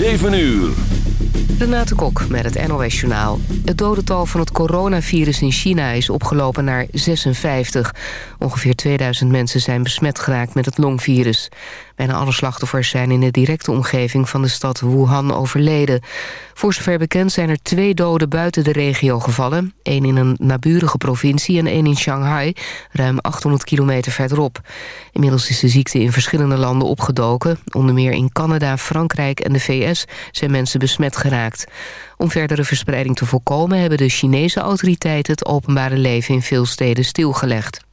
7 uur. Renate Kok met het NOS Journaal. Het dodental van het coronavirus in China is opgelopen naar 56. Ongeveer 2000 mensen zijn besmet geraakt met het longvirus. Bijna alle slachtoffers zijn in de directe omgeving van de stad Wuhan overleden. Voor zover bekend zijn er twee doden buiten de regio gevallen. één in een naburige provincie en één in Shanghai, ruim 800 kilometer verderop. Inmiddels is de ziekte in verschillende landen opgedoken. Onder meer in Canada, Frankrijk en de VS zijn mensen besmet geraakt. Om verdere verspreiding te voorkomen hebben de Chinese autoriteiten het openbare leven in veel steden stilgelegd.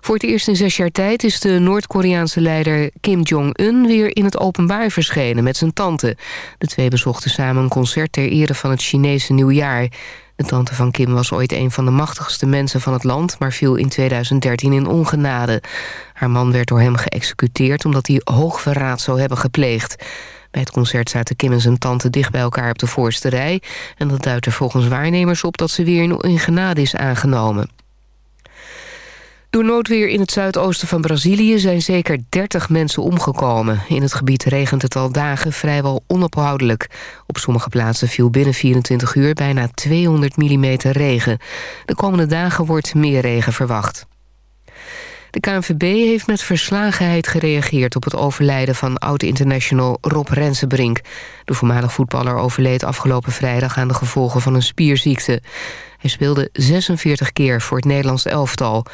Voor het eerst in zes jaar tijd is de Noord-Koreaanse leider Kim Jong-un... weer in het openbaar verschenen met zijn tante. De twee bezochten samen een concert ter ere van het Chinese nieuwjaar. De tante van Kim was ooit een van de machtigste mensen van het land... maar viel in 2013 in ongenade. Haar man werd door hem geëxecuteerd... omdat hij hoogverraad zou hebben gepleegd. Bij het concert zaten Kim en zijn tante dicht bij elkaar op de voorste rij... en dat duidt er volgens waarnemers op dat ze weer in genade is aangenomen. Door noodweer in het zuidoosten van Brazilië zijn zeker 30 mensen omgekomen. In het gebied regent het al dagen vrijwel onophoudelijk. Op sommige plaatsen viel binnen 24 uur bijna 200 mm regen. De komende dagen wordt meer regen verwacht. De KNVB heeft met verslagenheid gereageerd op het overlijden van oud-international Rob Rensenbrink. De voormalig voetballer overleed afgelopen vrijdag aan de gevolgen van een spierziekte. Hij speelde 46 keer voor het Nederlands elftal.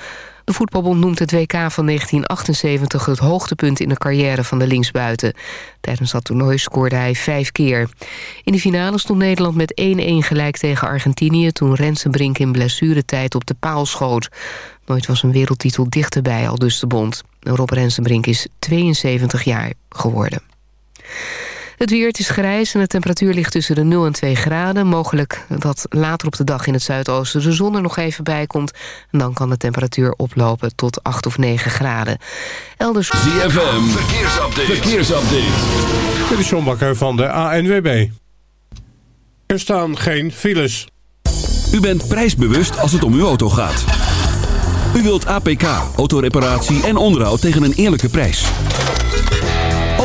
De voetbalbond noemt het WK van 1978 het hoogtepunt in de carrière van de linksbuiten. Tijdens dat toernooi scoorde hij vijf keer. In de finale stond Nederland met 1-1 gelijk tegen Argentinië... toen Rensenbrink in blessuretijd op de paal schoot. Nooit was een wereldtitel dichterbij, al dus de bond. Rob Rensenbrink is 72 jaar geworden. Het weer, het is grijs en de temperatuur ligt tussen de 0 en 2 graden. Mogelijk dat later op de dag in het zuidoosten de zon er nog even bij komt. En dan kan de temperatuur oplopen tot 8 of 9 graden. Elders... ZFM, verkeersupdate. verkeersupdate. Dit is John Bakker van de ANWB. Er staan geen files. U bent prijsbewust als het om uw auto gaat. U wilt APK, autoreparatie en onderhoud tegen een eerlijke prijs.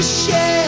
to share.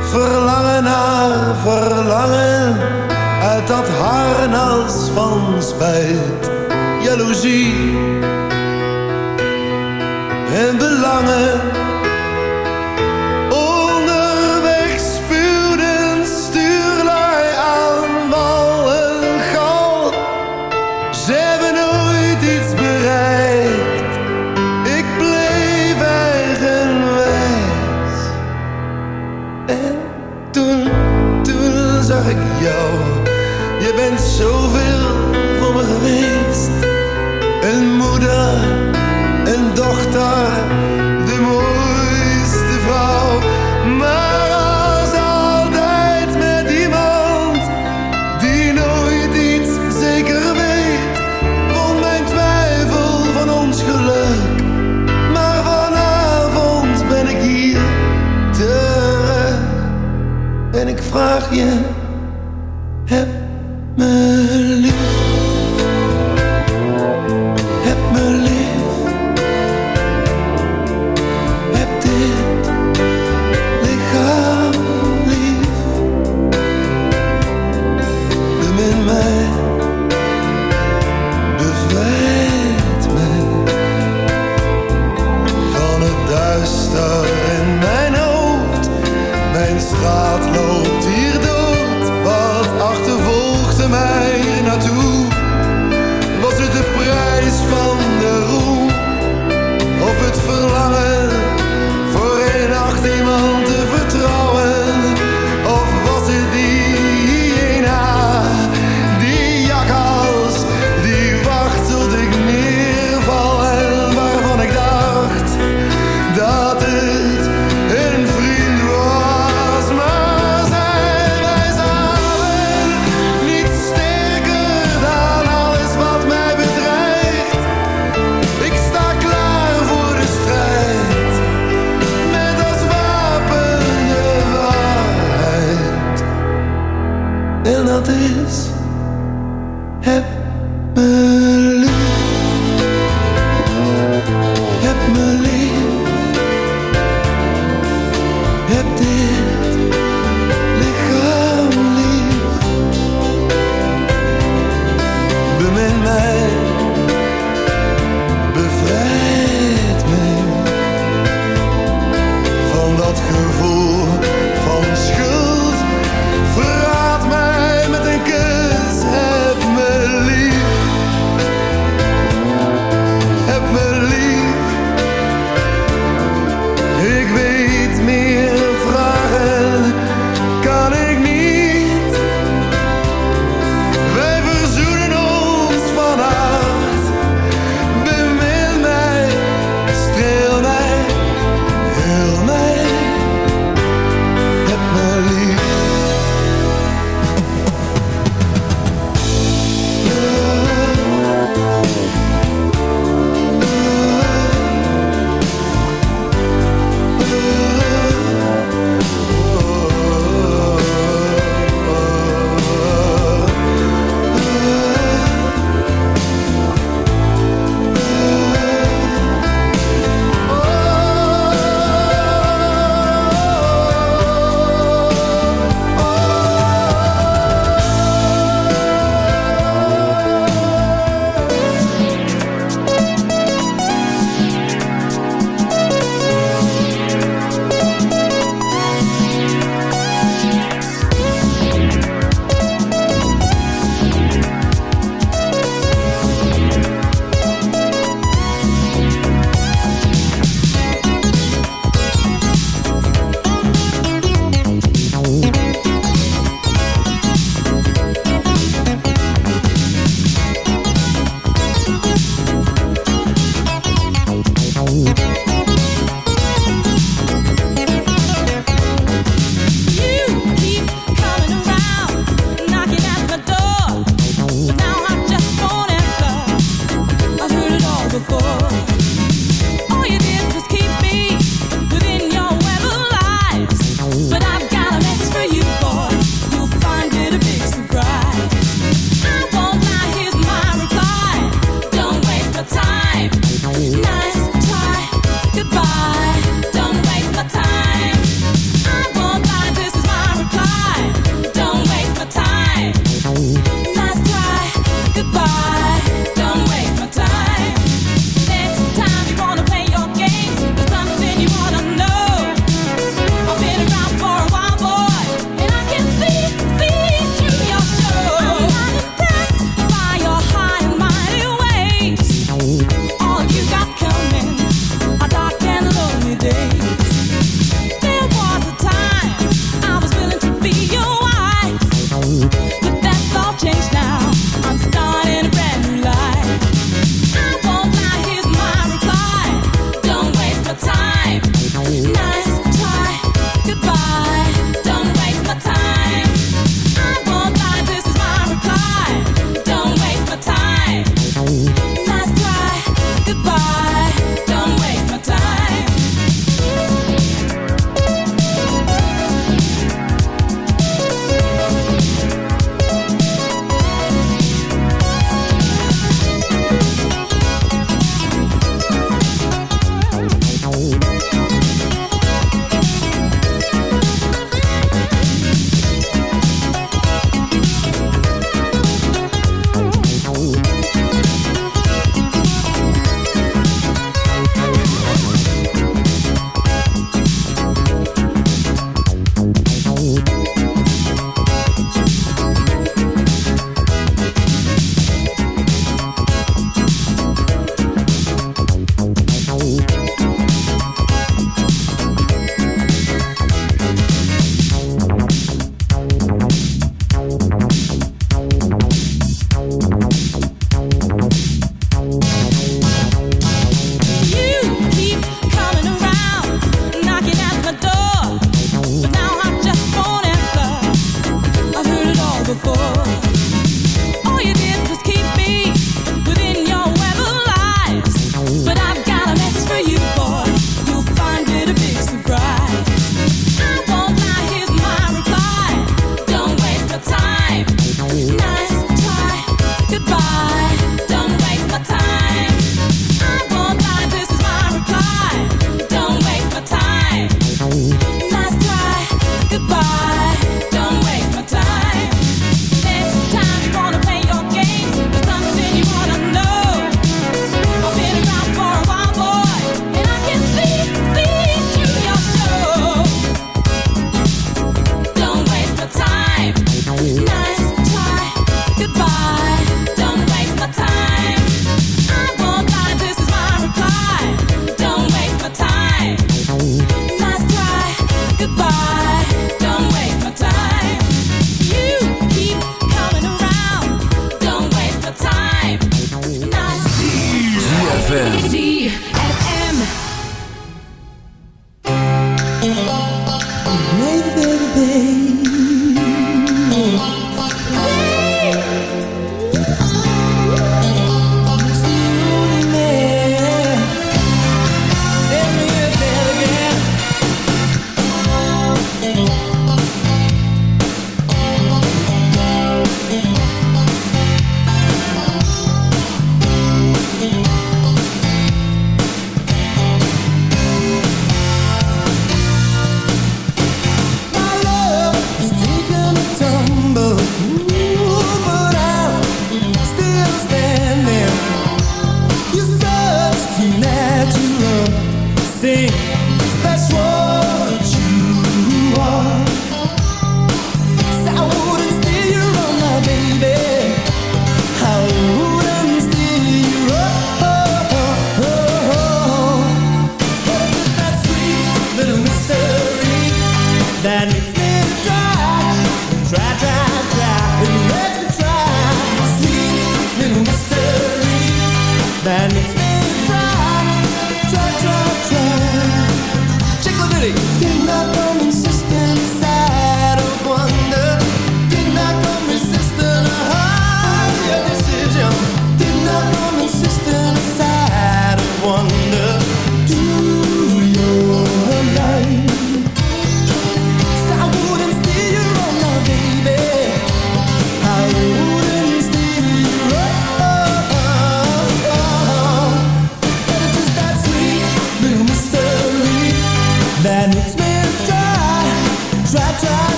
Verlangen naar verlangen uit dat harnas van spijt, jaloezie. En belangen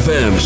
ZFM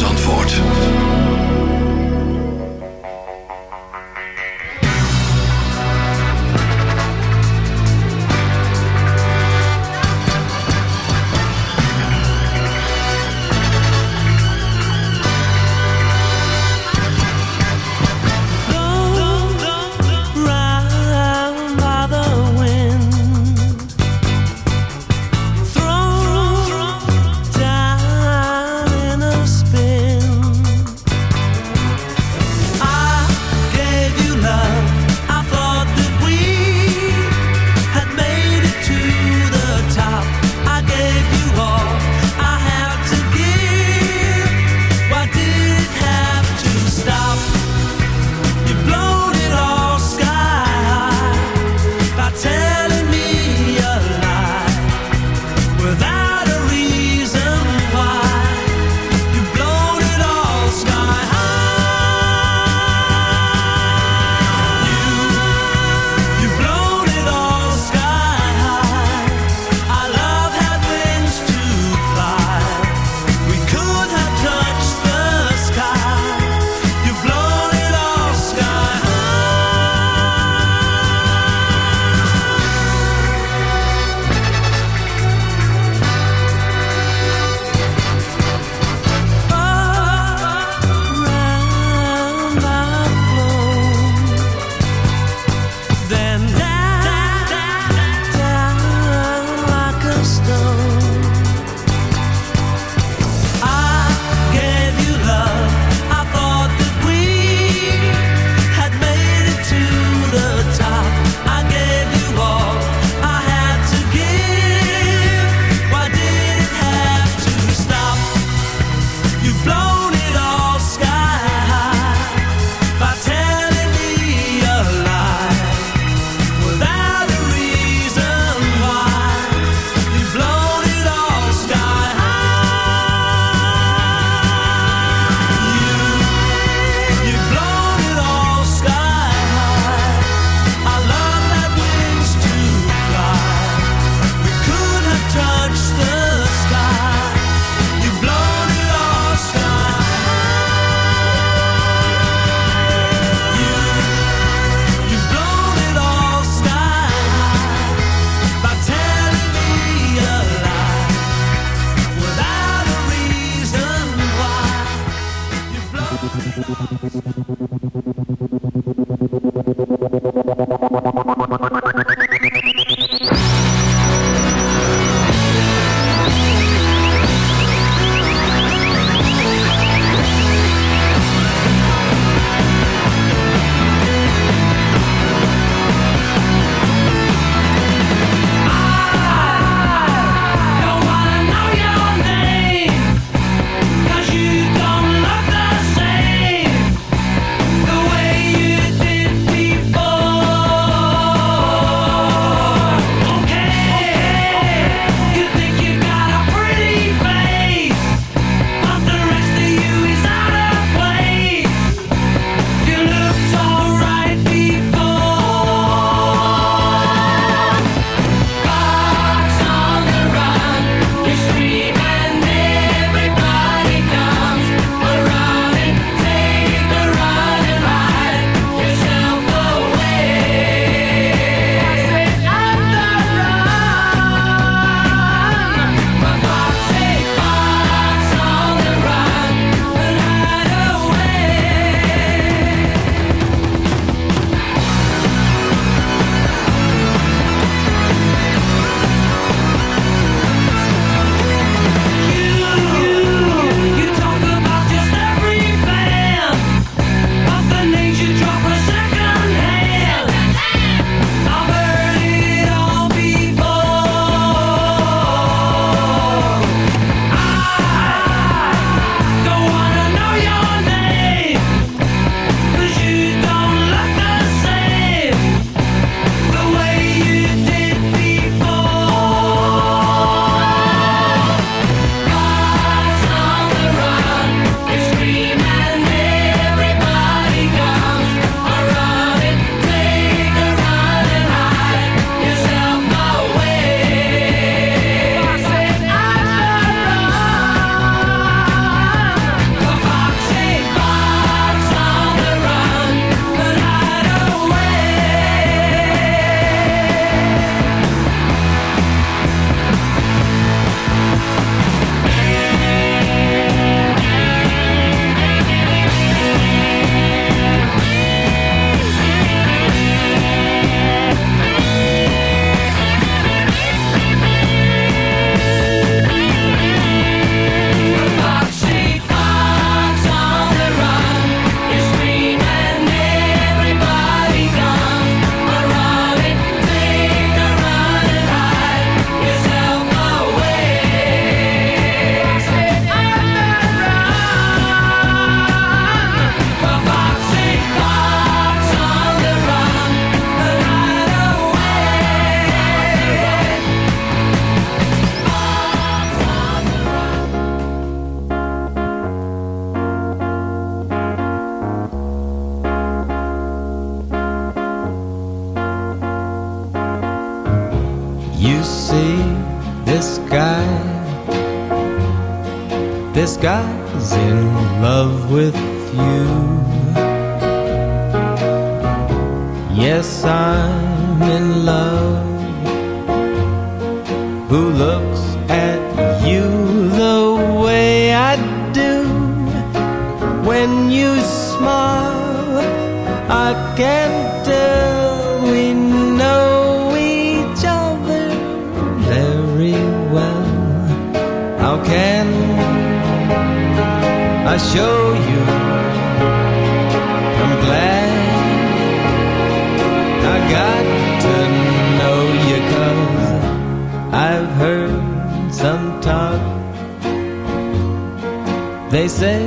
They say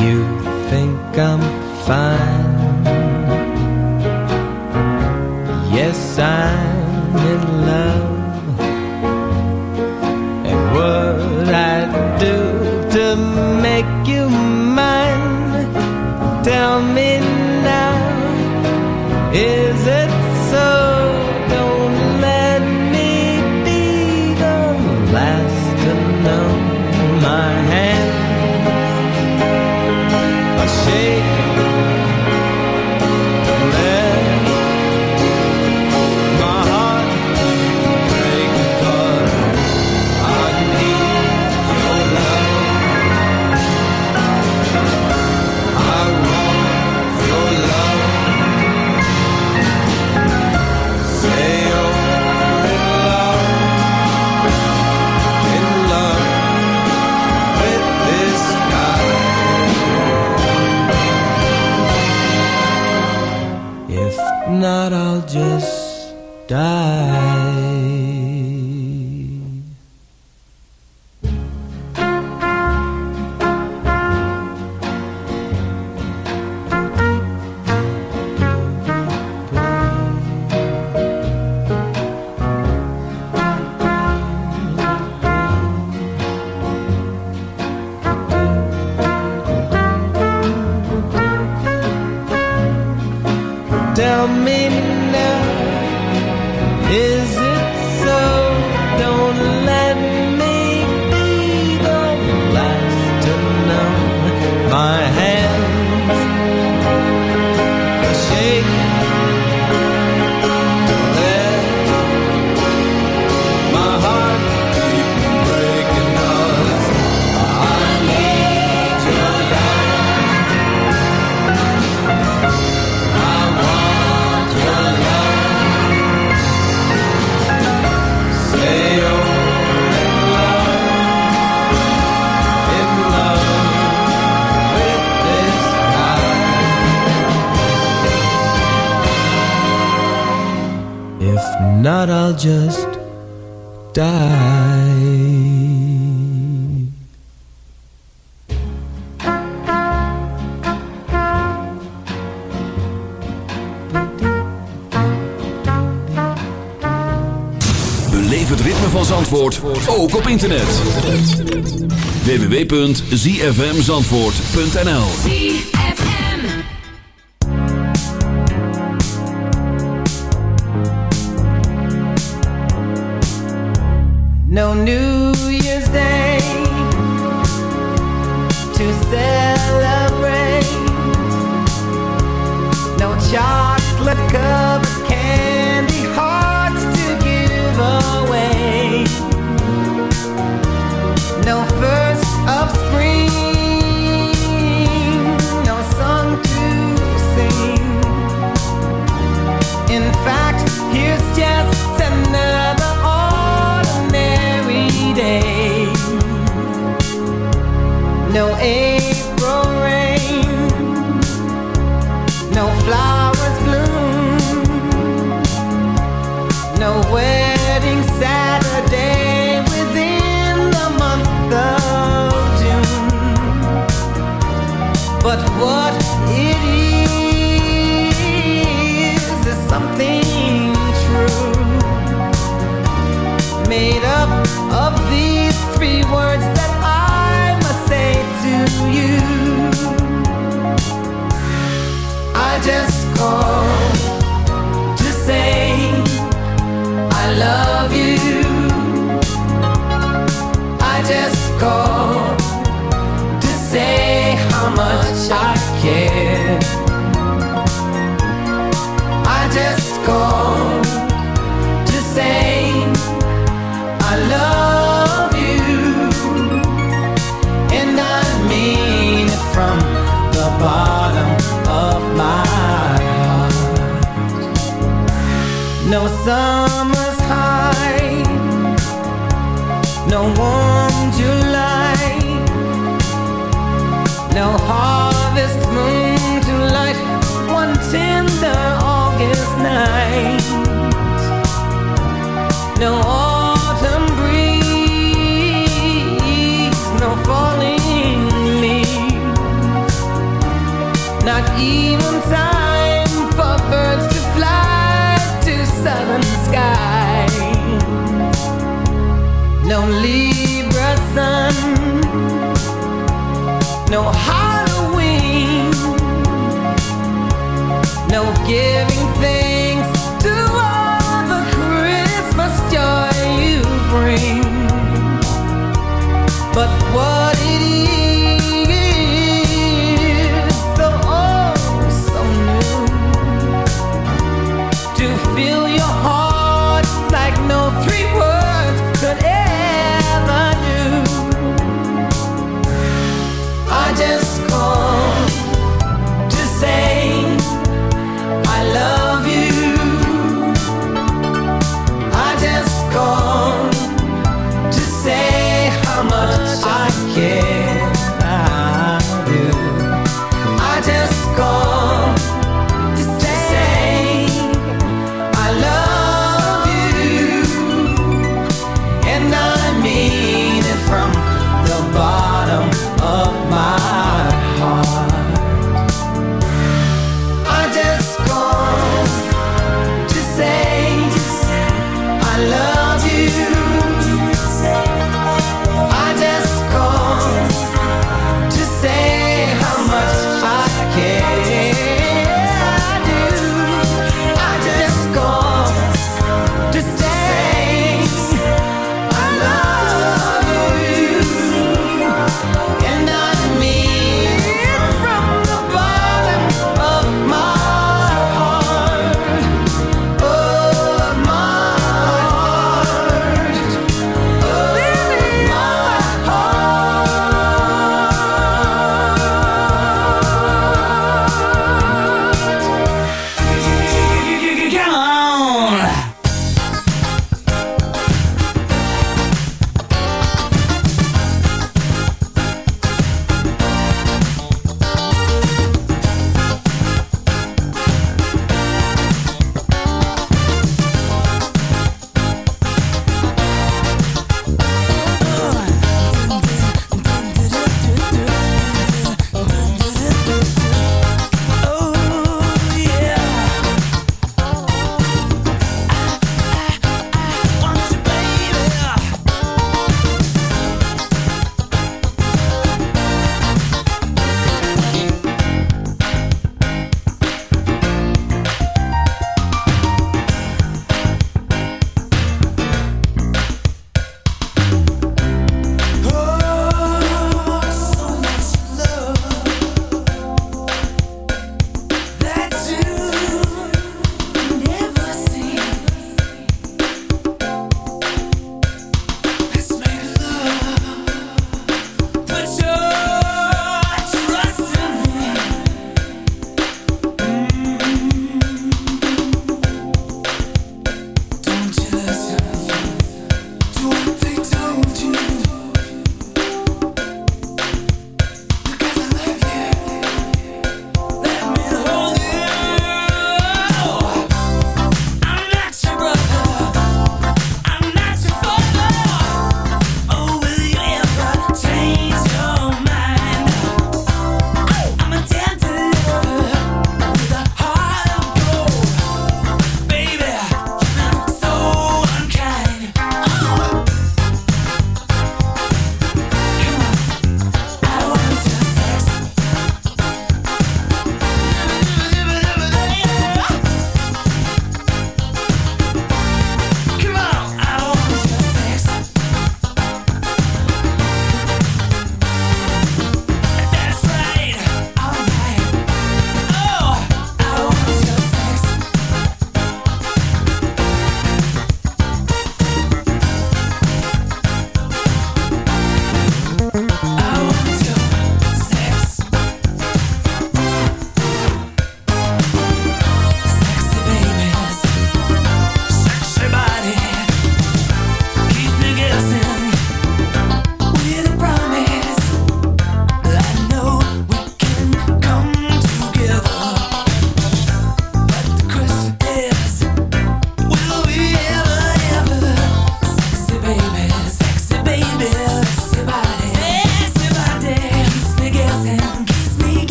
you think I'm fine. Yes, I'm in love. And what I do to make you mine, tell me now, is it? shake internet. www.zfmzandvoort.nl No new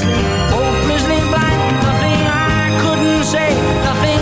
hopelessly blind, nothing I couldn't say, nothing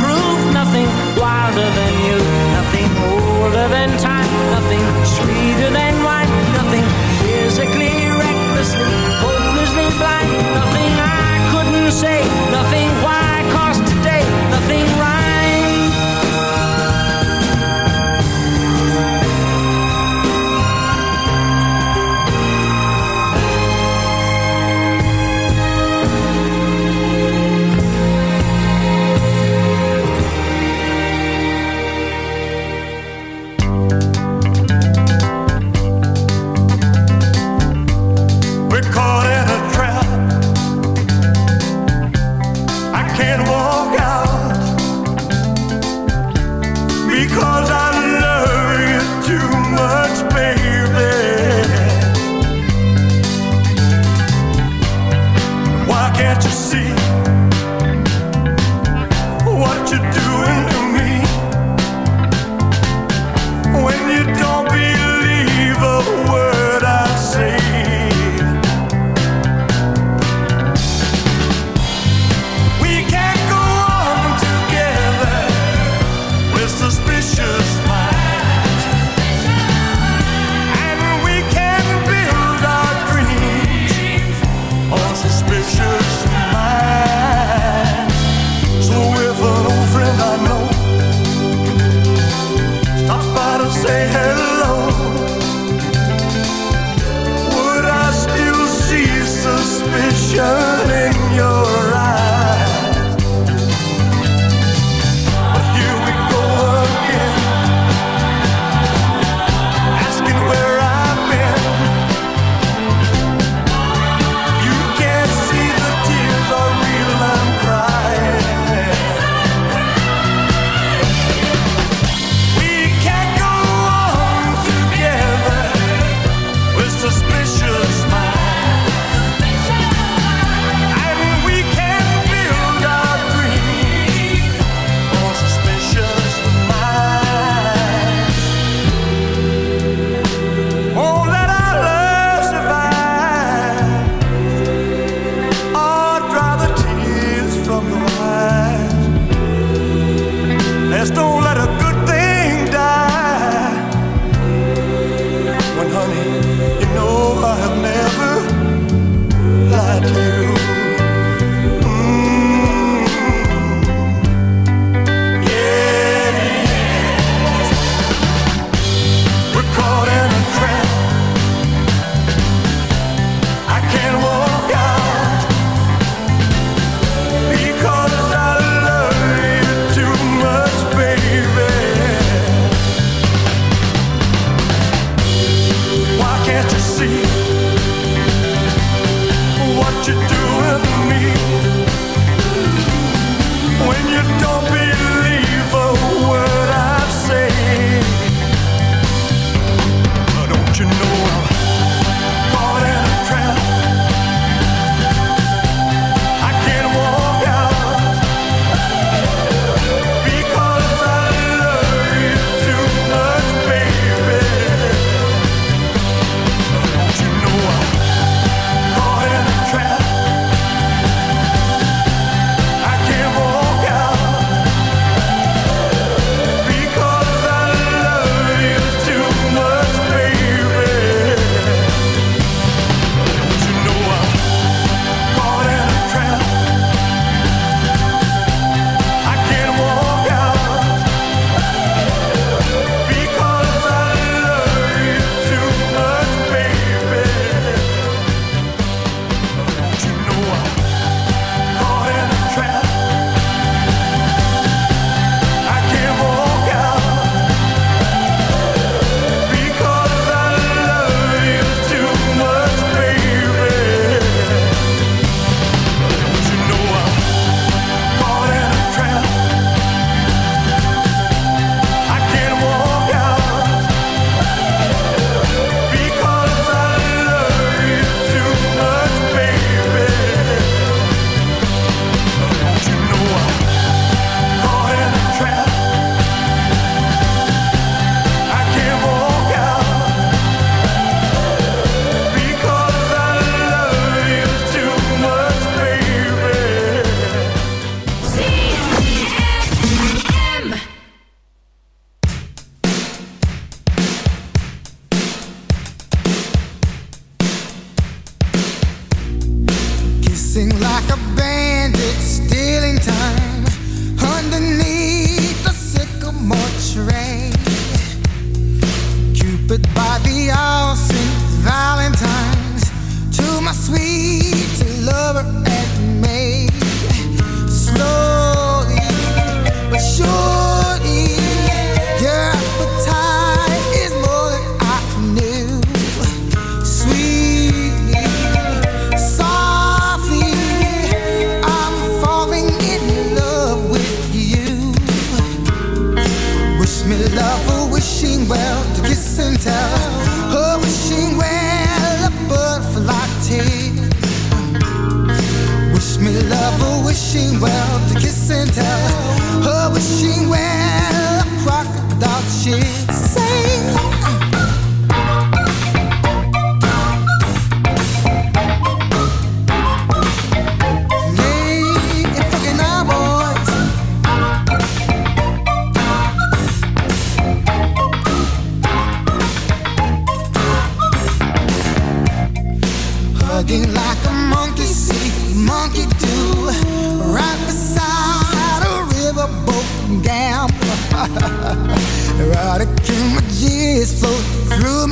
Bloom